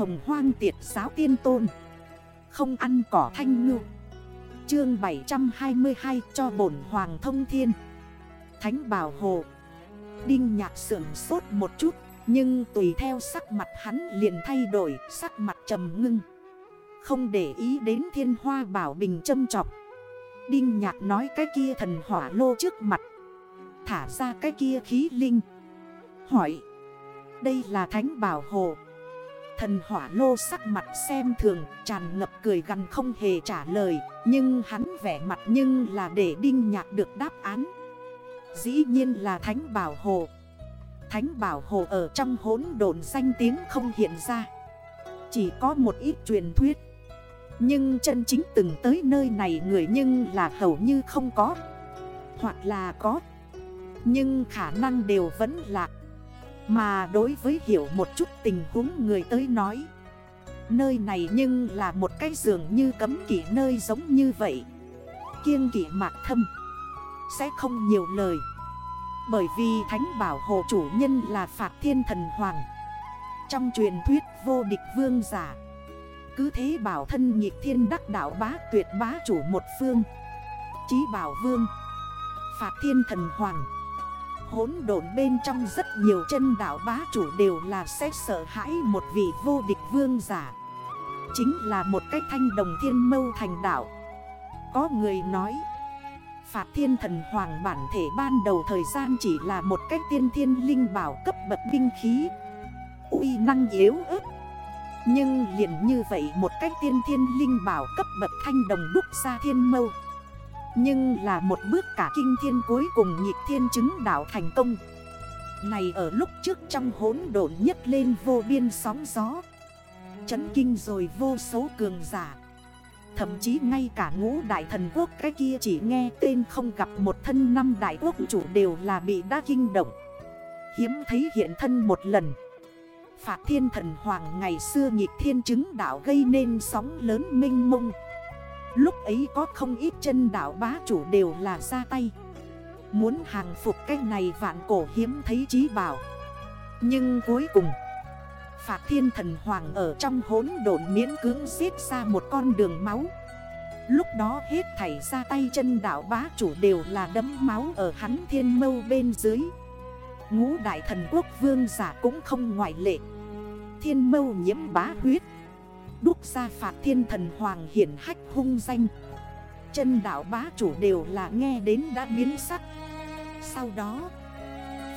hồng hoang tiệt giáo tiên tôn. Không ăn cỏ thanh ngư. Chương 722 cho bổn hoàng thông thiên. Thánh bảo hộ. Đinh nhạc sưởng sốt một chút, Nhưng tùy theo sắc mặt hắn liền thay đổi, Sắc mặt trầm ngưng. Không để ý đến thiên hoa bảo bình châm trọc Đinh nhạc nói cái kia thần hỏa lô trước mặt. Thả ra cái kia khí linh. Hỏi, Đây là thánh bảo hộ. Thần hỏa lô sắc mặt xem thường, Tràn ngập cười gần không hề trả lời, Nhưng hắn vẻ mặt nhưng là để đinh nhạc được đáp án. Dĩ nhiên là thánh bảo hộ Thánh bảo hộ ở trong hốn đồn danh tiếng không hiện ra. Chỉ có một ít truyền thuyết. Nhưng chân chính từng tới nơi này người nhưng là hầu như không có. Hoặc là có. Nhưng khả năng đều vẫn lạc mà đối với hiểu một chút tình huống người tới nói. Nơi này nhưng là một cái giường như cấm kỷ nơi giống như vậy. Kiêng kỷ mạc thâm. Sẽ không nhiều lời. Bởi vì thánh bảo hộ chủ nhân là Phạt Thiên Thần Hoàng. Trong truyền thuyết vô địch vương giả. Cứ thế bảo thân nhịp thiên đắc đảo bá tuyệt bá chủ một phương. Chí bảo vương. Phạt Thiên Thần Hoàng. Hốn độn bên trong rất nhiều chân đảo bá chủ đều là sẽ sợ hãi một vị vô địch vương giả. Chính là một cách thanh đồng thiên mâu thành đảo Có người nói, Phạt thiên thần hoàng bản thể ban đầu thời gian chỉ là một cách tiên thiên linh bảo cấp bậc binh khí. Uy năng yếu ớt. Nhưng liền như vậy một cách tiên thiên linh bảo cấp bậc thanh đồng đúc ra thiên mâu. Nhưng là một bước cả kinh thiên cuối cùng nhịp thiên chứng đảo thành công. Này ở lúc trước trong hốn độn nhất lên vô biên sóng gió. Chấn kinh rồi vô số cường giả. Thậm chí ngay cả ngũ đại thần quốc cái kia chỉ nghe tên không gặp một thân năm đại quốc chủ đều là bị đa kinh động. Hiếm thấy hiện thân một lần. Phạt thiên thần hoàng ngày xưa nhịp thiên chứng đảo gây nên sóng lớn minh mông. Lúc ấy có không ít chân đảo bá chủ đều là ra tay. Muốn hàng phục cái này vạn cổ hiếm thấy trí bảo. Nhưng cuối cùng Phạt thiên thần hoàng ở trong hốn độn miễn cưỡng giết ra một con đường máu. Lúc đó hết thảy ra tay chân đảo bá chủ đều là đấm máu ở hắn thiên mâu bên dưới. Ngũ đại thần quốc vương giả cũng không ngoại lệ. Thiên mâu nhiễm bá huyết. Đúc ra phạt thiên thần hoàng hiển hách hung danh. Chân đảo bá chủ đều là nghe đến đã biến sắc. Sau đó,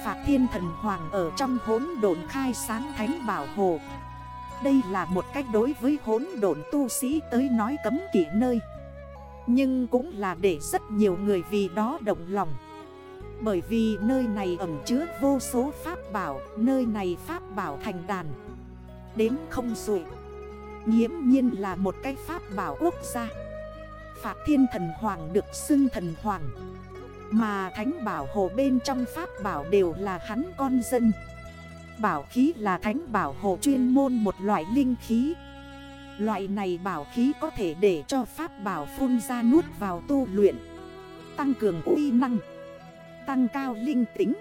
Phạt thiên thần hoàng ở trong hốn độn khai sáng thánh bảo hồ. Đây là một cách đối với hốn độn tu sĩ tới nói cấm kỷ nơi. Nhưng cũng là để rất nhiều người vì đó động lòng. Bởi vì nơi này ẩm chứa vô số pháp bảo, Nơi này pháp bảo thành đàn. Đếm không rủi Nhiễm nhiên là một cái pháp bảo quốc gia. Phạt thiên thần hoàng được xưng thần hoàng. Mà thánh bảo hộ bên trong pháp bảo đều là hắn con dân. Bảo khí là thánh bảo hộ chuyên môn một loại linh khí. Loại này bảo khí có thể để cho pháp bảo phun ra nuốt vào tu luyện, Tăng cường uy năng, Tăng cao linh tính.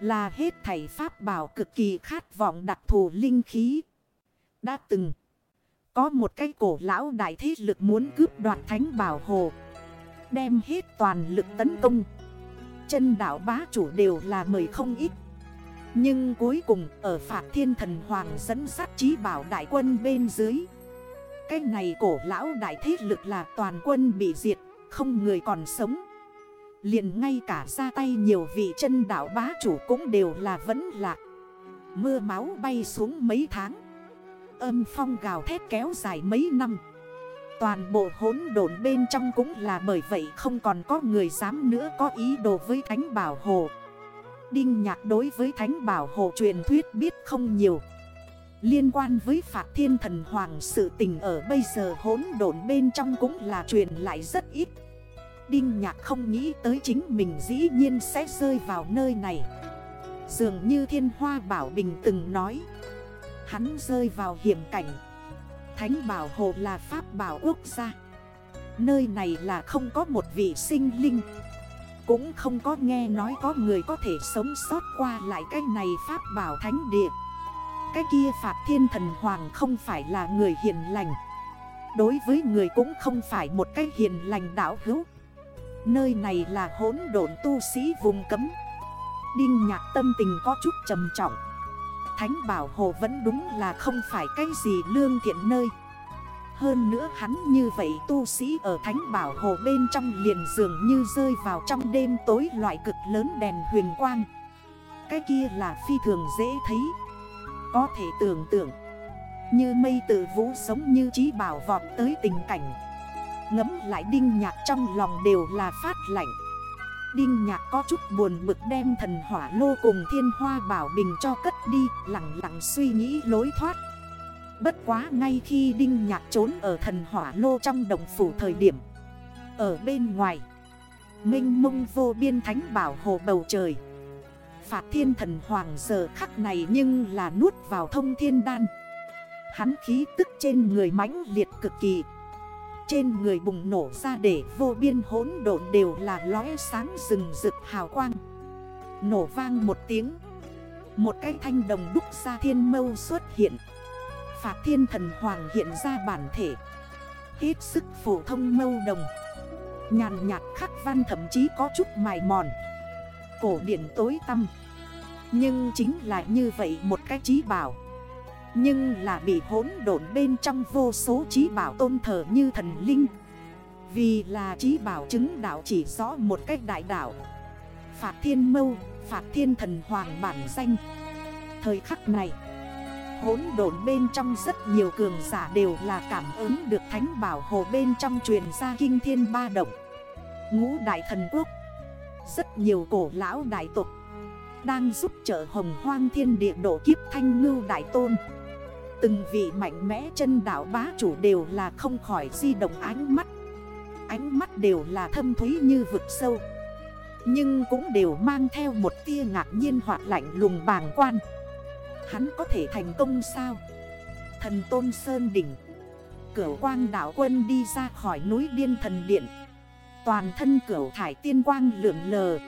Là hết thảy pháp bảo cực kỳ khát vọng đặc thù linh khí. Đã từng có một cái cổ lão đại thế lực muốn cướp đoạt thánh bảo hồ, Đem hết toàn lực tấn công. Chân đảo bá chủ đều là mời không ít. Nhưng cuối cùng ở Phạt Thiên Thần Hoàng dẫn sát trí bảo đại quân bên dưới. Cái này cổ lão đại thế lực là toàn quân bị diệt Không người còn sống. Liền ngay cả ra tay nhiều vị chân đảo bá chủ cũng đều là vẫn lạc. Mưa máu bay xuống mấy tháng. Âm phong gào thét kéo dài mấy năm Toàn bộ hỗn độn bên trong cũng là bởi vậy không còn có người dám nữa có ý đồ với Thánh Bảo Hồ. Đinh nhạc đối với Thánh Bảo Hồ truyền thuyết biết không nhiều. Liên quan với Phạt Thiên Thần Hoàng sự tình ở bây giờ hỗn độn bên trong cũng là truyền lại rất ít. Đinh nhạc không nghĩ tới chính mình dĩ nhiên sẽ rơi vào nơi này. Dường như Thiên Hoa Bảo Bình từng nói. Hắn rơi vào hiểm cảnh. Thánh bảo hộ là pháp bảo quốc gia. Nơi này là không có một vị sinh linh. Cũng không có nghe nói có người có thể sống sót qua lại cái này pháp bảo thánh địa. Cái kia Phạt Thiên Thần Hoàng không phải là người hiền lành. Đối với người cũng không phải một cái hiền lành đảo hữu. Nơi này là hỗn độn tu sĩ vùng cấm. Đinh nhạc tâm tình có chút trầm trọng. Thánh bảo hồ vẫn đúng là không phải cái gì lương thiện nơi. Hơn nữa hắn như vậy tu sĩ ở thánh bảo hồ bên trong liền dường như rơi vào trong đêm tối loại cực lớn đèn huyền quang. Cái kia là phi thường dễ thấy. Có thể tưởng tượng, Như mây tự vũ sống như trí bảo vọt tới tình cảnh. Ngấm lại đinh nhạc trong lòng đều là phát lạnh. Đinh nhạc có chút buồn bực đem thần hỏa lô cùng thiên hoa bảo bình cho cất đi, Lặng lặng suy nghĩ lối thoát. Bất quá ngay khi đinh nhạc trốn ở thần hỏa lô trong đồng phủ thời điểm, Ở bên ngoài, Minh mông vô biên thánh bảo hồ bầu trời. Phạt thiên thần hoàng giờ khắc này nhưng là nuốt vào thông thiên đan. Hắn khí tức trên người mãnh liệt cực kỳ trên người bùng nổ ra để vô biên hỗn độn đều là lóe sáng rừng rực hào quang. Nổ vang một tiếng. Một cái thanh đồng đúc ra thiên mâu xuất hiện. Phạt thiên thần hoàng hiện ra bản thể. Hết sức phổ thông mâu đồng. Nhàn nhạt khắc văn thậm chí có chút mài mòn. Cổ điển tối tăm. Nhưng chính là như vậy một cái trí bảo nhưng là bị hỗn độn bên trong vô số trí bảo tôn thờ như thần linh. Vì là trí bảo chứng đạo chỉ rõ một cách đại đạo. Phạt thiên mâu, phạt thiên thần hoàng bản danh. Thời khắc này Hỗn độn bên trong rất nhiều cường giả đều là cảm ứng được thánh bảo hồ bên trong truyền ra kinh thiên ba động. Ngũ đại thần quốc Rất nhiều cổ lão đại tục Đang giúp trợ hồng hoang thiên địa độ kiếp thanh ngưu đại tôn. Từng vị mạnh mẽ chân đảo bá chủ đều là không khỏi di động ánh mắt. Ánh mắt đều là thâm thúy như vực sâu. Nhưng cũng đều mang theo một tia ngạc nhiên hoặc lạnh lùng bàng quan. Hắn có thể thành công sao? Thần Tôn Sơn Đỉnh, Cửu quang đảo quân đi ra khỏi núi điên thần điện. Toàn thân cửu thải tiên quang lượn lờ.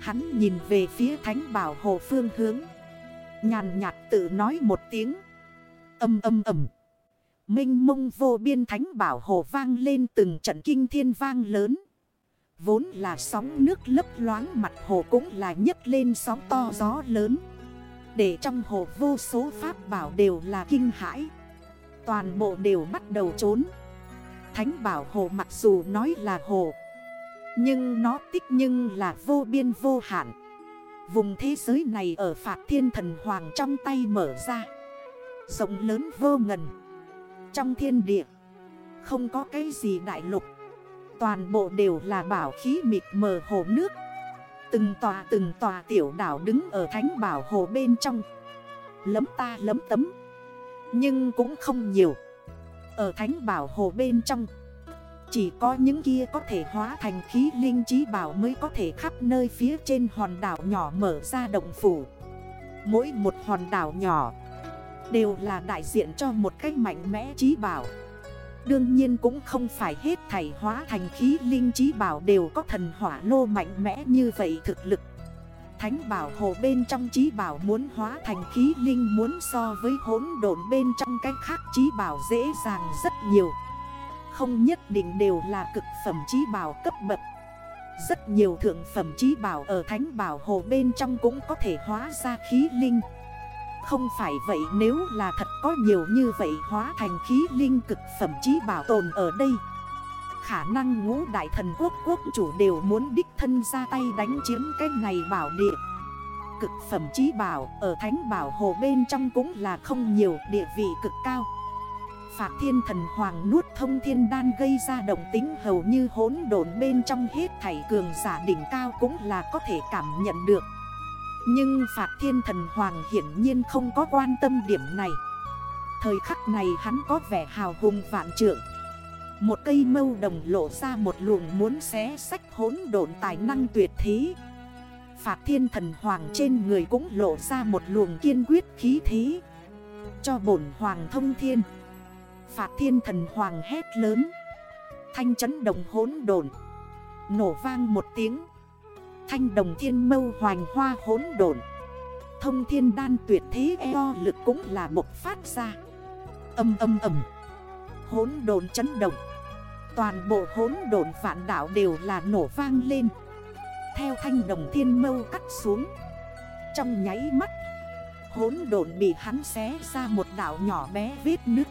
Hắn nhìn về phía thánh bảo hồ phương hướng. Nhàn nhạt tự nói một tiếng. Âm âm ầm. Minh mông vô biên thánh bảo hồ vang lên từng trận kinh thiên vang lớn. Vốn là sóng nước lấp loáng mặt hồ cũng là nhấc lên sóng to gió lớn. Để trong hồ vô số pháp bảo đều là kinh hãi. Toàn bộ đều bắt đầu trốn. Thánh bảo hồ mặc dù nói là hồ. Nhưng nó tích nhưng là vô biên vô hạn. Vùng thế giới này ở Phạt Thiên Thần Hoàng trong tay mở ra. Rộng lớn vô ngần. Trong thiên địa, Không có cái gì đại lục. Toàn bộ đều là bảo khí mịt mờ hồ nước. Từng tòa từng tòa tiểu đảo đứng ở thánh bảo hồ bên trong. Lấm ta, lấm tấm. Nhưng cũng không nhiều. Ở thánh bảo hồ bên trong, Chỉ có những kia có thể hóa thành khí linh trí bảo mới có thể khắp nơi phía trên hòn đảo nhỏ mở ra động phủ. Mỗi một hòn đảo nhỏ Đều là đại diện cho một cách mạnh mẽ trí bảo. Đương nhiên cũng không phải hết thảy hóa thành khí linh trí bảo đều có thần hỏa lô mạnh mẽ như vậy thực lực. Thánh bảo hồ bên trong trí bảo muốn hóa thành khí linh muốn so với hỗn độn bên trong cách khác trí bảo dễ dàng rất nhiều. Không nhất định đều là cực phẩm trí bảo cấp bậc. Rất nhiều thượng phẩm trí bảo ở thánh bảo hồ bên trong cũng có thể hóa ra khí linh không phải vậy, nếu là thật có nhiều như vậy hóa thành khí linh cực phẩm chí bảo tồn ở đây, Khả năng ngũ đại thần quốc quốc chủ đều muốn đích thân ra tay đánh chiếm cái này bảo địa. Cực phẩm chí bảo ở thánh bảo hồ bên trong cũng là không nhiều, địa vị cực cao. Phạt thiên thần hoàng nuốt thông thiên đan gây ra động tính hầu như hỗn độn bên trong hết thảy cường giả đỉnh cao cũng là có thể cảm nhận được nhưng Phạt Thiên Thần Hoàng hiển nhiên không có quan tâm điểm này. Thời khắc này hắn có vẻ hào hùng vạn trượng. Một cây mâu đồng lộ ra một luồng muốn xé sách hốn độn tài năng tuyệt thế. Phạt Thiên Thần Hoàng trên người cũng lộ ra một luồng kiên quyết khí thí Cho bổn Hoàng thông thiên. Phạt Thiên Thần Hoàng hét lớn. Thanh chấn đồng hốn đồn Nổ vang một tiếng. Thanh đồng thiên mâu hoành hoa hốn đồn thông thiên đan tuyệt thế eo lực cũng là bộc phát ra. Âm âm âm. Hốn đồn chấn động. Toàn bộ hốn đồn phản đảo đều là nổ vang lên. Theo thanh đồng thiên mâu cắt xuống. Trong nháy mắt Hốn đồn bị hắn xé ra một đảo nhỏ bé vết nứt.